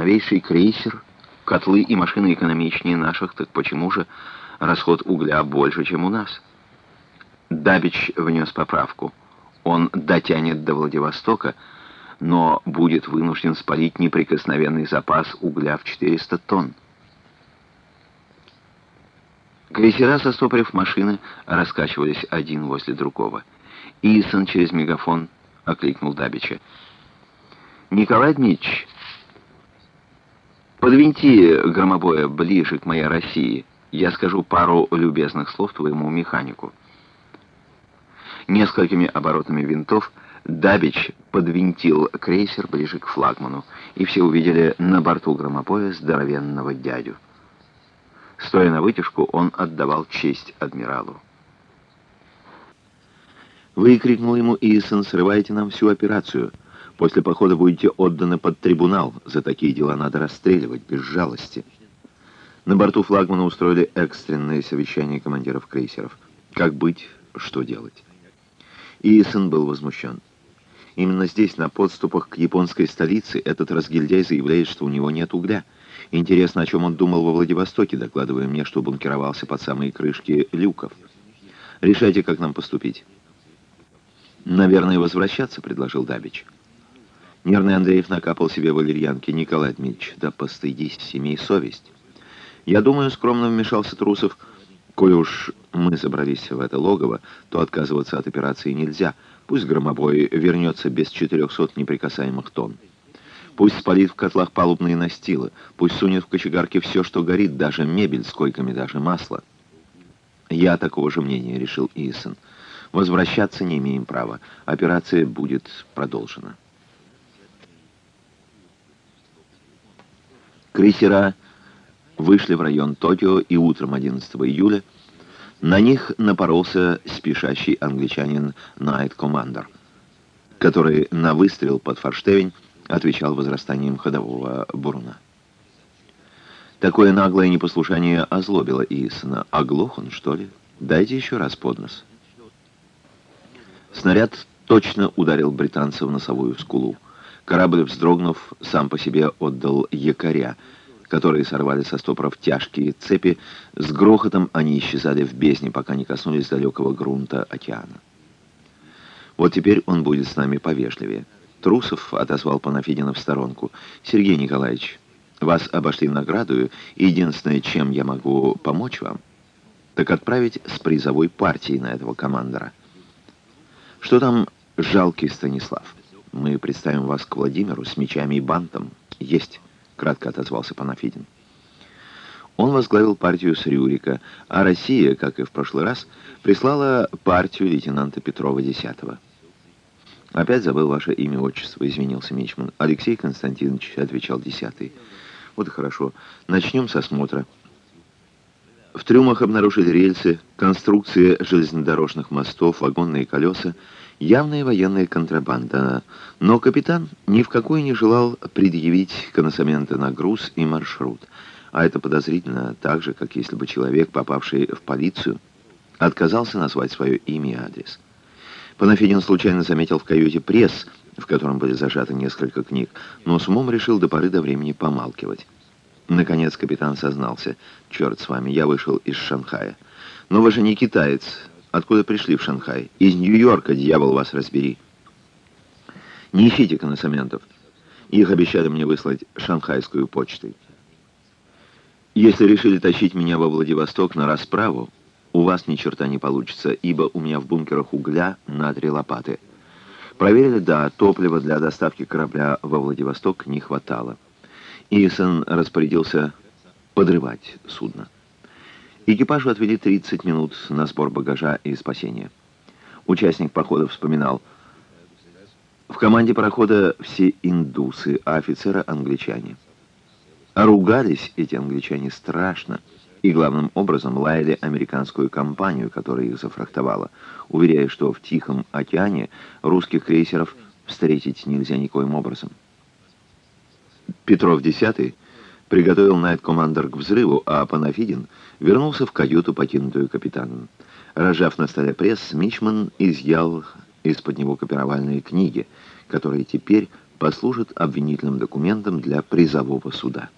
Новейший крейсер, котлы и машины экономичнее наших, так почему же расход угля больше, чем у нас? Дабич внес поправку. Он дотянет до Владивостока, но будет вынужден спалить неприкосновенный запас угля в 400 тонн. Крейсера, состопорив машины, раскачивались один возле другого. Исон через мегафон окликнул Дабича. «Николай Дмитрич, подвиньте громобоя ближе к моей России. Я скажу пару любезных слов твоему механику». Несколькими оборотами винтов Дабич подвинтил крейсер ближе к флагману, и все увидели на борту громобоя здоровенного дядю. Стоя на вытяжку, он отдавал честь адмиралу. Выкрикнул ему Исон, срывайте нам всю операцию. После похода будете отданы под трибунал. За такие дела надо расстреливать, без жалости. На борту флагмана устроили экстренное совещание командиров крейсеров. Как быть, что делать? Исон был возмущен. Именно здесь, на подступах к японской столице, этот разгильдяй заявляет, что у него нет угля. Интересно, о чем он думал во Владивостоке, докладывая мне, что бункеровался под самые крышки люков. Решайте, как нам поступить. «Наверное, возвращаться», — предложил Дабич. Нервный Андреев накапал себе валерьянки. «Николай Дмитриевич, да постыдись, имей совесть». «Я думаю, скромно вмешался Трусов, коли уж мы забрались в это логово, то отказываться от операции нельзя. Пусть громобой вернется без 400 неприкасаемых тонн. Пусть спалит в котлах палубные настилы, пусть сунет в кочегарке все, что горит, даже мебель с койками, даже масло». «Я такого же мнения», — решил Исон. Возвращаться не имеем права. Операция будет продолжена. Крейсера вышли в район Токио, и утром 11 июля на них напоролся спешащий англичанин Найт Командер, который на выстрел под форштевень отвечал возрастанием ходового буруна. Такое наглое непослушание озлобило Иисона. Оглох он, что ли? Дайте еще раз под нос. Снаряд точно ударил британца в носовую скулу. Корабль, вздрогнув, сам по себе отдал якоря, которые сорвали со стопоров тяжкие цепи. С грохотом они исчезали в бездне, пока не коснулись далекого грунта океана. Вот теперь он будет с нами повежливее. Трусов отозвал Панафидина в сторонку. «Сергей Николаевич, вас обошли награду, и единственное, чем я могу помочь вам, так отправить с призовой партией на этого командора». Что там жалкий Станислав? Мы представим вас к Владимиру с мечами и бантом. Есть, кратко отозвался Панафидин. Он возглавил партию с Рюрика, а Россия, как и в прошлый раз, прислала партию лейтенанта Петрова X. «Опять забыл ваше имя, отчество», — изменился Мичман. «Алексей Константинович», — отвечал десятый. «Вот и хорошо. Начнем с осмотра». В трюмах обнаружили рельсы, конструкции железнодорожных мостов, вагонные колеса, явная военная контрабанда. Но капитан ни в какой не желал предъявить коносаменты на груз и маршрут. А это подозрительно так же, как если бы человек, попавший в полицию, отказался назвать свое имя и адрес. Панафидин случайно заметил в каюте пресс, в котором были зажаты несколько книг, но с умом решил до поры до времени помалкивать. Наконец капитан сознался. «Черт с вами, я вышел из Шанхая». «Но вы же не китаец. Откуда пришли в Шанхай?» «Из Нью-Йорка, дьявол, вас разбери». «Не ищите коносаментов. Их обещали мне выслать шанхайскую почтой. Если решили тащить меня во Владивосток на расправу, у вас ни черта не получится, ибо у меня в бункерах угля на три лопаты. Проверили, да, топлива для доставки корабля во Владивосток не хватало». Исон распорядился подрывать судно. Экипажу отвели 30 минут на сбор багажа и спасения. Участник похода вспоминал, в команде парохода все индусы, а офицеры англичане. Ругались эти англичане страшно и главным образом лаяли американскую компанию, которая их зафрахтовала, уверяя, что в Тихом океане русских крейсеров встретить нельзя никоим образом. Петров X приготовил найт-командер к взрыву, а Панафидин вернулся в каюту, покинутую капитаном. Рожав на столе пресс, Мичман изъял из-под него копировальные книги, которые теперь послужит обвинительным документом для призового суда.